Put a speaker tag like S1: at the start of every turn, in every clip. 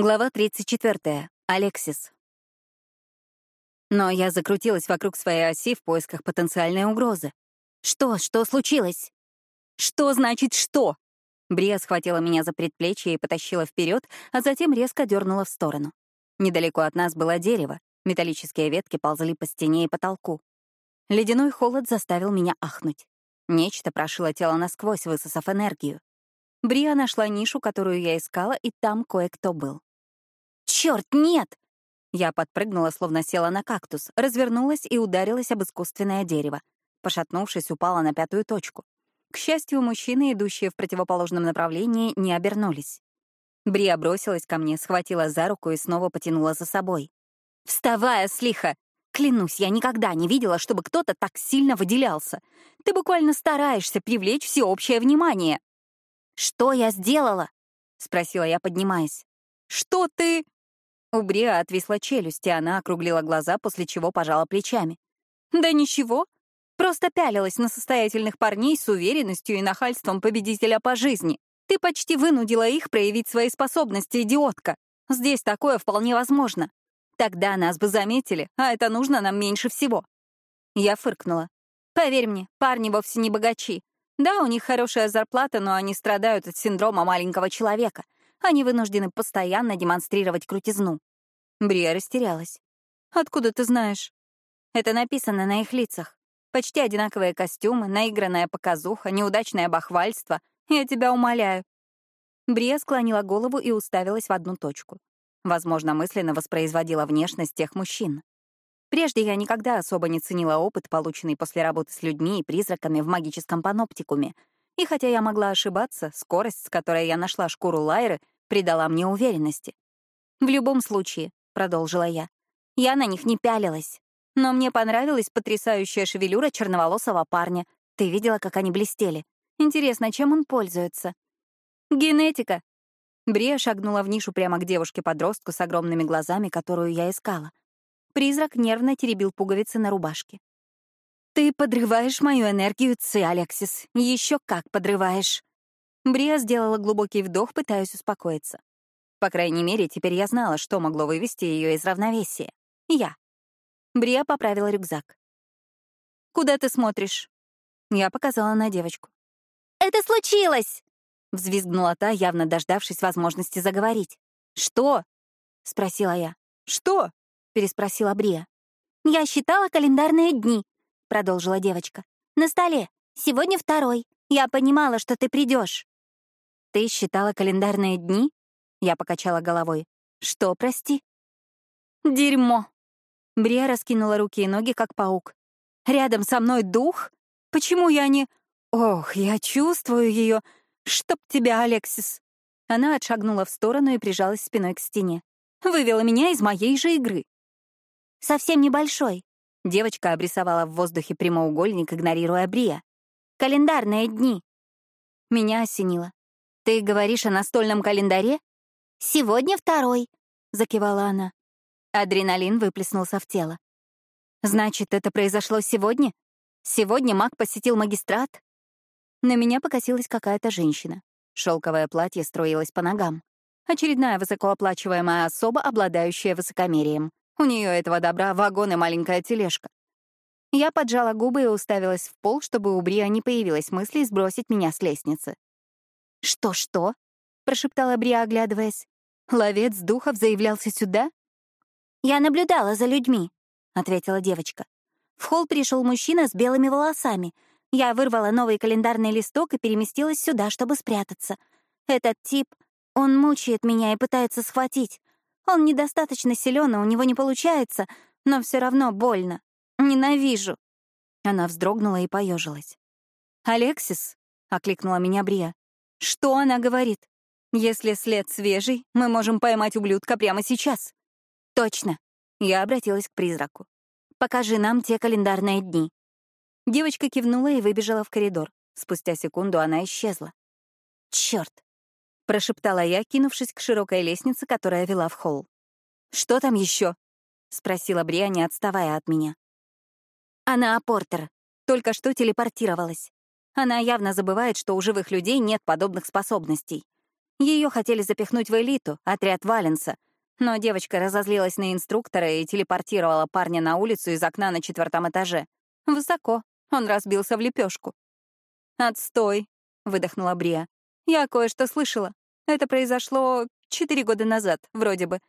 S1: Глава 34. Алексис. Но я закрутилась вокруг своей оси в поисках потенциальной угрозы. «Что? Что случилось?» «Что значит что?» Брия схватила меня за предплечье и потащила вперед, а затем резко дернула в сторону. Недалеко от нас было дерево, металлические ветки ползли по стене и потолку. Ледяной холод заставил меня ахнуть. Нечто прошило тело насквозь, высосав энергию. Брия нашла нишу, которую я искала, и там кое-кто был. Черт, нет! Я подпрыгнула, словно села на кактус, развернулась и ударилась об искусственное дерево. Пошатнувшись, упала на пятую точку. К счастью, мужчины, идущие в противоположном направлении, не обернулись. Брия бросилась ко мне, схватила за руку и снова потянула за собой. «Вставай, ослиха! Клянусь, я никогда не видела, чтобы кто-то так сильно выделялся. Ты буквально стараешься привлечь всеобщее внимание». «Что я сделала?» — спросила я, поднимаясь. «Что ты...» У Бриа отвисла челюсть, и она округлила глаза, после чего пожала плечами. «Да ничего. Просто пялилась на состоятельных парней с уверенностью и нахальством победителя по жизни. Ты почти вынудила их проявить свои способности, идиотка. Здесь такое вполне возможно. Тогда нас бы заметили, а это нужно нам меньше всего». Я фыркнула. «Поверь мне, парни вовсе не богачи. Да, у них хорошая зарплата, но они страдают от синдрома маленького человека — они вынуждены постоянно демонстрировать крутизну. Брия растерялась. «Откуда ты знаешь?» «Это написано на их лицах. Почти одинаковые костюмы, наигранная показуха, неудачное бахвальство. Я тебя умоляю». Брия склонила голову и уставилась в одну точку. Возможно, мысленно воспроизводила внешность тех мужчин. Прежде я никогда особо не ценила опыт, полученный после работы с людьми и призраками в магическом паноптикуме, и хотя я могла ошибаться, скорость, с которой я нашла шкуру Лайры, придала мне уверенности. «В любом случае», — продолжила я, — «я на них не пялилась. Но мне понравилась потрясающая шевелюра черноволосого парня. Ты видела, как они блестели? Интересно, чем он пользуется?» «Генетика!» Брия шагнула в нишу прямо к девушке-подростку с огромными глазами, которую я искала. Призрак нервно теребил пуговицы на рубашке. «Ты подрываешь мою энергию, Ци, Алексис. Еще как подрываешь!» Брия сделала глубокий вдох, пытаясь успокоиться. По крайней мере, теперь я знала, что могло вывести ее из равновесия. Я. Брия поправила рюкзак. «Куда ты смотришь?» Я показала на девочку. «Это случилось!» — взвизгнула та, явно дождавшись возможности заговорить. «Что?» — спросила я. «Что?» — переспросила Брия. «Я считала календарные дни. — продолжила девочка. «На столе. Сегодня второй. Я понимала, что ты придешь. «Ты считала календарные дни?» Я покачала головой. «Что, прости?» «Дерьмо!» Брия раскинула руки и ноги, как паук. «Рядом со мной дух? Почему я не...» «Ох, я чувствую ее. Чтоб тебя, Алексис!» Она отшагнула в сторону и прижалась спиной к стене. «Вывела меня из моей же игры». «Совсем небольшой», Девочка обрисовала в воздухе прямоугольник, игнорируя Брия. «Календарные дни». Меня осенило. «Ты говоришь о настольном календаре?» «Сегодня второй», — закивала она. Адреналин выплеснулся в тело. «Значит, это произошло сегодня? Сегодня маг посетил магистрат?» На меня покосилась какая-то женщина. Шелковое платье строилось по ногам. Очередная высокооплачиваемая особа, обладающая высокомерием. У нее этого добра вагон и маленькая тележка. Я поджала губы и уставилась в пол, чтобы у Бриа не появилась мысли сбросить меня с лестницы. «Что-что?» — прошептала Бриа, оглядываясь. «Ловец духов заявлялся сюда?» «Я наблюдала за людьми», — ответила девочка. В холл пришел мужчина с белыми волосами. Я вырвала новый календарный листок и переместилась сюда, чтобы спрятаться. Этот тип, он мучает меня и пытается схватить. Он недостаточно силен, и у него не получается, но все равно больно. Ненавижу. Она вздрогнула и поежилась. «Алексис?» — окликнула меня Брия. «Что она говорит? Если след свежий, мы можем поймать ублюдка прямо сейчас». «Точно!» — я обратилась к призраку. «Покажи нам те календарные дни». Девочка кивнула и выбежала в коридор. Спустя секунду она исчезла. Черт! Прошептала я, кинувшись к широкой лестнице, которая вела в холл. «Что там еще? спросила Бриа, не отставая от меня. Она Апортер. Только что телепортировалась. Она явно забывает, что у живых людей нет подобных способностей. Ее хотели запихнуть в элиту, отряд Валенса, но девочка разозлилась на инструктора и телепортировала парня на улицу из окна на четвертом этаже. Высоко. Он разбился в лепешку. «Отстой», — выдохнула Брия. «Я кое-что слышала. Это произошло четыре года назад, вроде бы.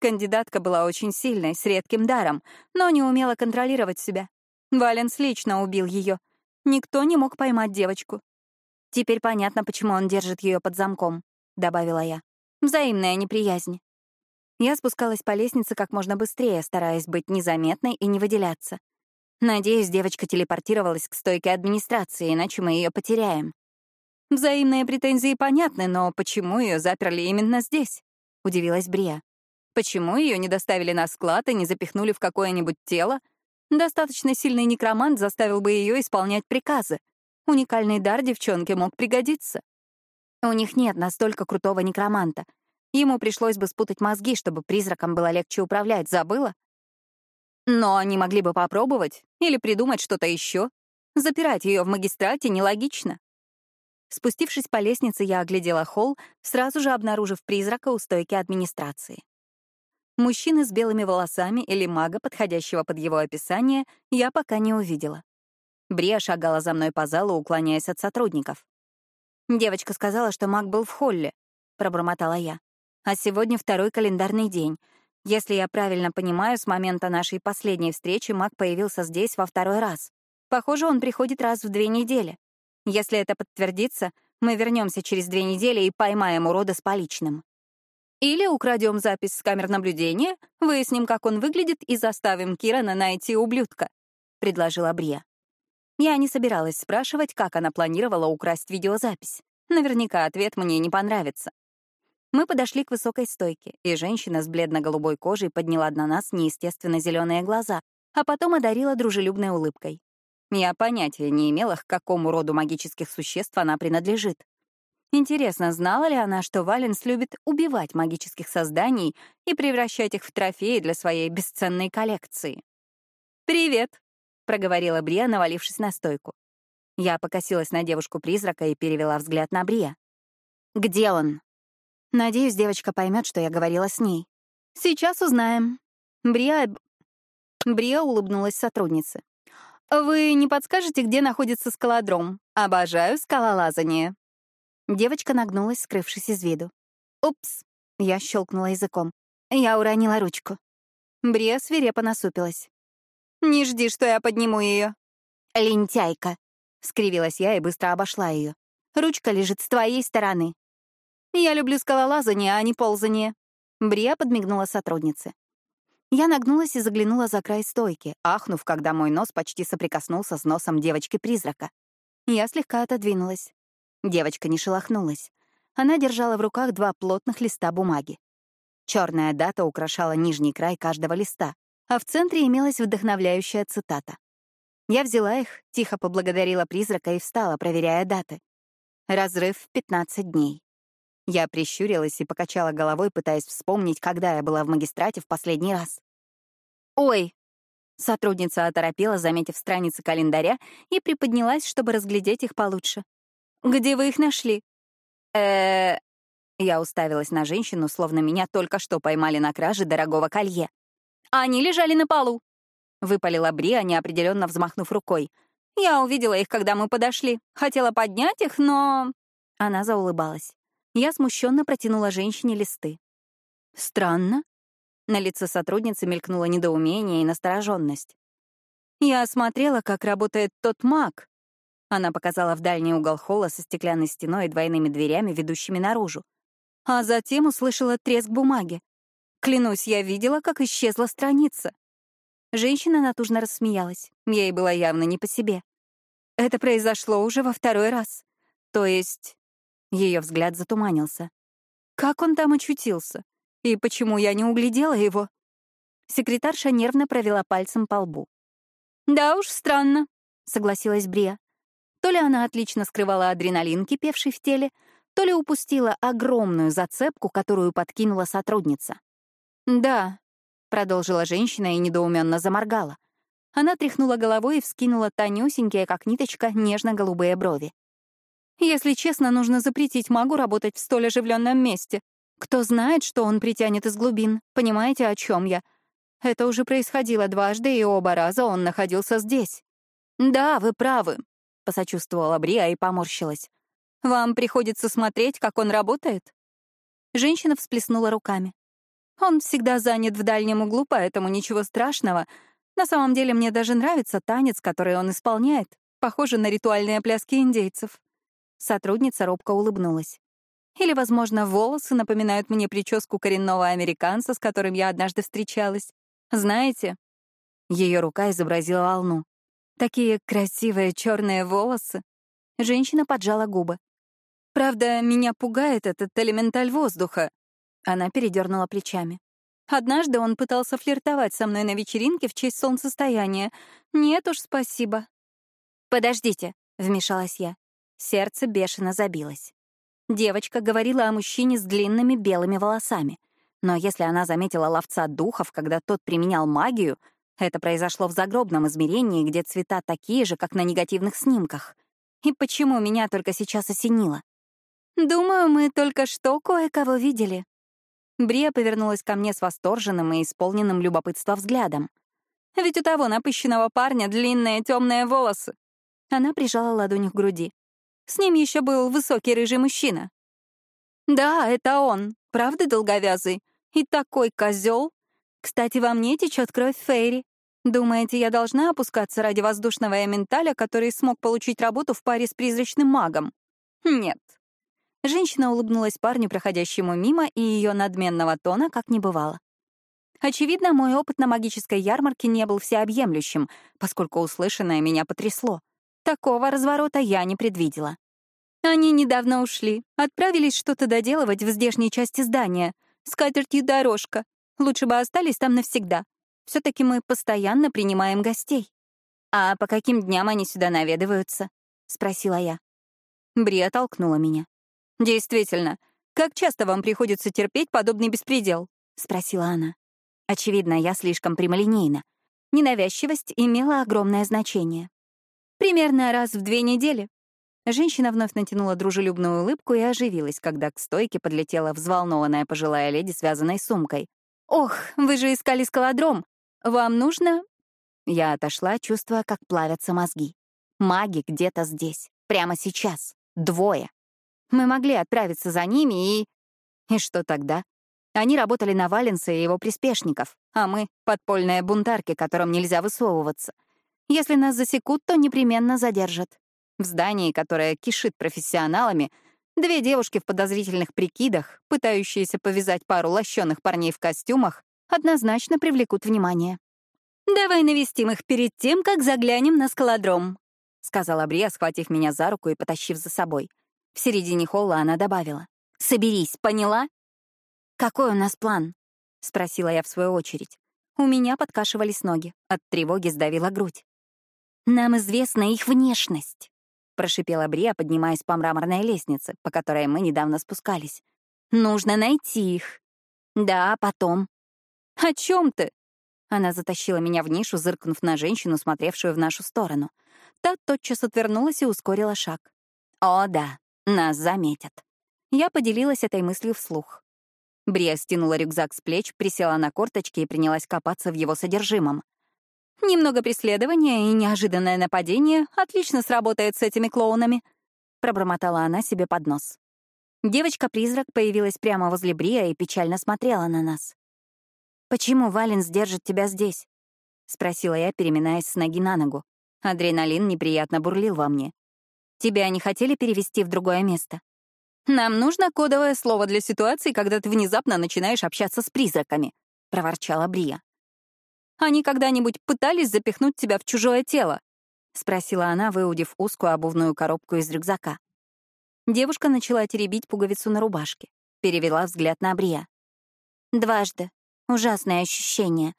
S1: Кандидатка была очень сильной, с редким даром, но не умела контролировать себя. Валенс лично убил ее. Никто не мог поймать девочку. Теперь понятно, почему он держит ее под замком, добавила я. Взаимная неприязнь. Я спускалась по лестнице как можно быстрее, стараясь быть незаметной и не выделяться. Надеюсь, девочка телепортировалась к стойке администрации, иначе мы ее потеряем. Взаимные претензии понятны, но почему ее заперли именно здесь? Удивилась Брия. Почему ее не доставили на склад и не запихнули в какое-нибудь тело? Достаточно сильный некромант заставил бы ее исполнять приказы. Уникальный дар девчонке мог пригодиться. У них нет настолько крутого некроманта. Ему пришлось бы спутать мозги, чтобы призраком было легче управлять, забыла? Но они могли бы попробовать или придумать что-то еще. Запирать ее в магистрате нелогично. Спустившись по лестнице, я оглядела холл, сразу же обнаружив призрака у стойки администрации. Мужчины с белыми волосами или мага, подходящего под его описание, я пока не увидела. Брия шагала за мной по залу, уклоняясь от сотрудников. «Девочка сказала, что маг был в холле», — пробормотала я. «А сегодня второй календарный день. Если я правильно понимаю, с момента нашей последней встречи маг появился здесь во второй раз. Похоже, он приходит раз в две недели. Если это подтвердится, мы вернемся через две недели и поймаем урода с поличным». Или украдем запись с камер наблюдения, выясним, как он выглядит, и заставим Кирана найти ублюдка», — предложила Брия. Я не собиралась спрашивать, как она планировала украсть видеозапись. Наверняка ответ мне не понравится. Мы подошли к высокой стойке, и женщина с бледно-голубой кожей подняла на нас неестественно зеленые глаза, а потом одарила дружелюбной улыбкой. Я понятия не имела, к какому роду магических существ она принадлежит. Интересно, знала ли она, что Валенс любит убивать магических созданий и превращать их в трофеи для своей бесценной коллекции? «Привет», — проговорила Брия, навалившись на стойку. Я покосилась на девушку-призрака и перевела взгляд на Брия. «Где он?» Надеюсь, девочка поймет, что я говорила с ней. «Сейчас узнаем». Брия... Брия улыбнулась сотруднице. «Вы не подскажете, где находится скалодром? Обожаю скалолазание». Девочка нагнулась, скрывшись из виду. «Упс!» — я щелкнула языком. Я уронила ручку. Брия свирепо насупилась. «Не жди, что я подниму ее. «Лентяйка!» — скривилась я и быстро обошла ее. «Ручка лежит с твоей стороны». «Я люблю скалолазание, а не ползание». Брия подмигнула сотруднице. Я нагнулась и заглянула за край стойки, ахнув, когда мой нос почти соприкоснулся с носом девочки-призрака. Я слегка отодвинулась. Девочка не шелохнулась. Она держала в руках два плотных листа бумаги. Черная дата украшала нижний край каждого листа, а в центре имелась вдохновляющая цитата. Я взяла их, тихо поблагодарила призрака и встала, проверяя даты. Разрыв в 15 дней. Я прищурилась и покачала головой, пытаясь вспомнить, когда я была в магистрате в последний раз. «Ой!» Сотрудница оторопела, заметив страницы календаря, и приподнялась, чтобы разглядеть их получше. Где вы их нашли? э Я уставилась на женщину, словно меня только что поймали на краже дорогого колье. Они лежали на полу. Выпалила Бриа, неопределенно взмахнув рукой. Я увидела их, когда мы подошли. Хотела поднять их, но... Она заулыбалась. Я смущенно протянула женщине листы. Странно. На лице сотрудницы мелькнуло недоумение и настороженность. Я осмотрела, как работает тот маг, она показала в дальний угол холла со стеклянной стеной и двойными дверями, ведущими наружу. А затем услышала треск бумаги. Клянусь, я видела, как исчезла страница. Женщина натужно рассмеялась. Ей было явно не по себе. Это произошло уже во второй раз. То есть... Ее взгляд затуманился. Как он там очутился? И почему я не углядела его? Секретарша нервно провела пальцем по лбу. «Да уж, странно», — согласилась Брия. То ли она отлично скрывала адреналин, кипевший в теле, то ли упустила огромную зацепку, которую подкинула сотрудница. «Да», — продолжила женщина и недоуменно заморгала. Она тряхнула головой и вскинула тонюсенькие, как ниточка, нежно-голубые брови. Если честно, нужно запретить магу работать в столь оживленном месте. Кто знает, что он притянет из глубин. Понимаете, о чем я? Это уже происходило дважды, и оба раза он находился здесь. «Да, вы правы», — посочувствовала Бриа и поморщилась. «Вам приходится смотреть, как он работает?» Женщина всплеснула руками. «Он всегда занят в дальнем углу, поэтому ничего страшного. На самом деле мне даже нравится танец, который он исполняет. Похоже на ритуальные пляски индейцев». Сотрудница робко улыбнулась. Или, возможно, волосы напоминают мне прическу коренного американца, с которым я однажды встречалась. Знаете? Ее рука изобразила волну. Такие красивые черные волосы. Женщина поджала губы. Правда, меня пугает этот элементаль воздуха. Она передернула плечами. Однажды он пытался флиртовать со мной на вечеринке в честь солнцестояния. Нет уж, спасибо. «Подождите», — вмешалась я. Сердце бешено забилось. Девочка говорила о мужчине с длинными белыми волосами. Но если она заметила ловца духов, когда тот применял магию, это произошло в загробном измерении, где цвета такие же, как на негативных снимках. И почему меня только сейчас осенило? «Думаю, мы только что кое-кого видели». Брия повернулась ко мне с восторженным и исполненным любопытства взглядом. «Ведь у того напыщенного парня длинные темные волосы». Она прижала ладонь к груди. С ним еще был высокий рыжий мужчина. Да, это он, правда долговязый? И такой козел. Кстати, во мне течет кровь Фейри. Думаете, я должна опускаться ради воздушного эменталя, который смог получить работу в паре с призрачным магом? Нет. Женщина улыбнулась парню, проходящему мимо, и ее надменного тона как не бывало. Очевидно, мой опыт на магической ярмарке не был всеобъемлющим, поскольку услышанное меня потрясло. Такого разворота я не предвидела. Они недавно ушли, отправились что-то доделывать в здешней части здания. С катертью дорожка. Лучше бы остались там навсегда. все таки мы постоянно принимаем гостей. «А по каким дням они сюда наведываются?» — спросила я. Бри толкнула меня. «Действительно, как часто вам приходится терпеть подобный беспредел?» — спросила она. Очевидно, я слишком прямолинейна. Ненавязчивость имела огромное значение. Примерно раз в две недели. Женщина вновь натянула дружелюбную улыбку и оживилась, когда к стойке подлетела взволнованная пожилая леди, связанной сумкой. «Ох, вы же искали скалодром! Вам нужно...» Я отошла, чувствуя, как плавятся мозги. Маги где-то здесь, прямо сейчас, двое. Мы могли отправиться за ними и... И что тогда? Они работали на Валенса и его приспешников, а мы — подпольные бунтарки, которым нельзя высовываться. Если нас засекут, то непременно задержат. В здании, которое кишит профессионалами, две девушки в подозрительных прикидах, пытающиеся повязать пару лощеных парней в костюмах, однозначно привлекут внимание. «Давай навестим их перед тем, как заглянем на скалодром», — сказала Брия, схватив меня за руку и потащив за собой. В середине холла она добавила. «Соберись, поняла?» «Какой у нас план?» — спросила я в свою очередь. У меня подкашивались ноги, от тревоги сдавила грудь. «Нам известна их внешность», — прошипела Брия, поднимаясь по мраморной лестнице, по которой мы недавно спускались. «Нужно найти их». «Да, потом». «О чем ты?» Она затащила меня в нишу, зыркнув на женщину, смотревшую в нашу сторону. Та тотчас отвернулась и ускорила шаг. «О, да, нас заметят». Я поделилась этой мыслью вслух. Брия стянула рюкзак с плеч, присела на корточки и принялась копаться в его содержимом. Немного преследования и неожиданное нападение отлично сработает с этими клоунами», — пробормотала она себе под нос. Девочка-призрак появилась прямо возле Брия и печально смотрела на нас. «Почему Валенс держит тебя здесь?» — спросила я, переминаясь с ноги на ногу. Адреналин неприятно бурлил во мне. «Тебя не хотели перевести в другое место?» «Нам нужно кодовое слово для ситуации, когда ты внезапно начинаешь общаться с призраками», — проворчала Брия. Они когда-нибудь пытались запихнуть тебя в чужое тело?» — спросила она, выудив узкую обувную коробку из рюкзака. Девушка начала теребить пуговицу на рубашке. Перевела взгляд на Брия. «Дважды. Ужасное ощущение.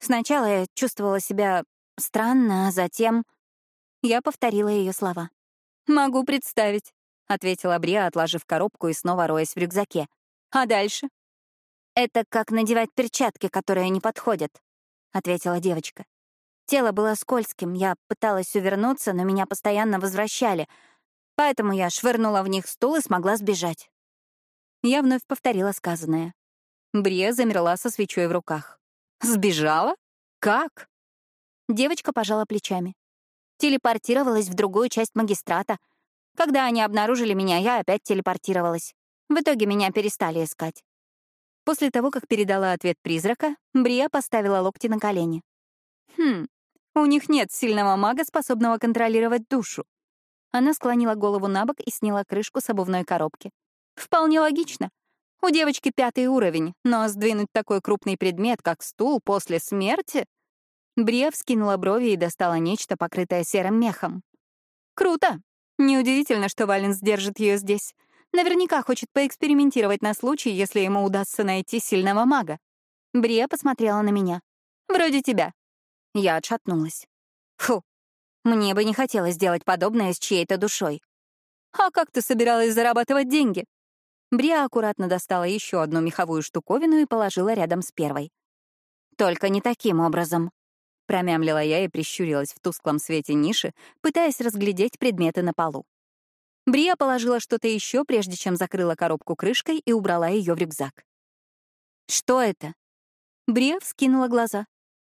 S1: Сначала я чувствовала себя странно, а затем...» Я повторила ее слова. «Могу представить», — ответила Брия, отложив коробку и снова роясь в рюкзаке. «А дальше?» «Это как надевать перчатки, которые не подходят», — ответила девочка. Тело было скользким, я пыталась увернуться, но меня постоянно возвращали. Поэтому я швырнула в них стул и смогла сбежать. Я вновь повторила сказанное. Брия замерла со свечой в руках. «Сбежала? Как?» Девочка пожала плечами. Телепортировалась в другую часть магистрата. Когда они обнаружили меня, я опять телепортировалась. В итоге меня перестали искать. После того, как передала ответ призрака, Брия поставила локти на колени. Хм, у них нет сильного мага, способного контролировать душу. Она склонила голову на бок и сняла крышку с обувной коробки. Вполне логично. У девочки пятый уровень, но сдвинуть такой крупный предмет, как стул, после смерти... Брия вскинула брови и достала нечто, покрытое серым мехом. Круто! Неудивительно, что Валенс держит ее здесь. Наверняка хочет поэкспериментировать на случай, если ему удастся найти сильного мага. Брия посмотрела на меня. «Вроде тебя». Я отшатнулась. Фу, мне бы не хотелось делать подобное с чьей-то душой. «А как ты собиралась зарабатывать деньги?» Брия аккуратно достала еще одну меховую штуковину и положила рядом с первой. «Только не таким образом», — промямлила я и прищурилась в тусклом свете ниши, пытаясь разглядеть предметы на полу. Брия положила что-то еще, прежде чем закрыла коробку крышкой и убрала ее в рюкзак. «Что это?» Брия вскинула глаза.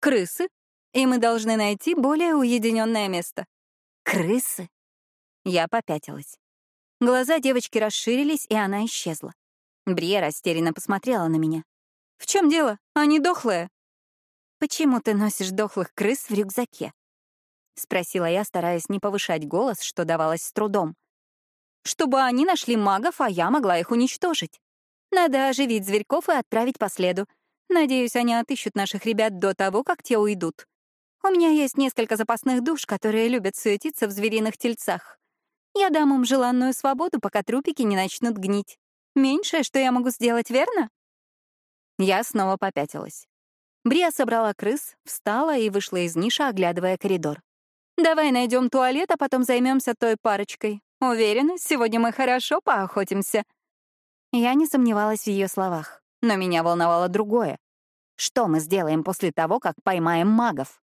S1: «Крысы и мы должны найти более уединенное место. Крысы? Я попятилась. Глаза девочки расширились, и она исчезла. Брия растерянно посмотрела на меня. «В чем дело? Они дохлые». «Почему ты носишь дохлых крыс в рюкзаке?» — спросила я, стараясь не повышать голос, что давалось с трудом. «Чтобы они нашли магов, а я могла их уничтожить. Надо оживить зверьков и отправить по следу. Надеюсь, они отыщут наших ребят до того, как те уйдут. У меня есть несколько запасных душ, которые любят суетиться в звериных тельцах. Я дам им желанную свободу, пока трупики не начнут гнить. Меньшее, что я могу сделать, верно? Я снова попятилась. Брия собрала крыс, встала и вышла из ниши, оглядывая коридор. «Давай найдем туалет, а потом займемся той парочкой. Уверена, сегодня мы хорошо поохотимся». Я не сомневалась в ее словах, но меня волновало другое. Что мы сделаем после того, как поймаем магов?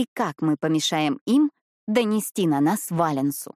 S1: и как мы помешаем им донести на нас Валенсу.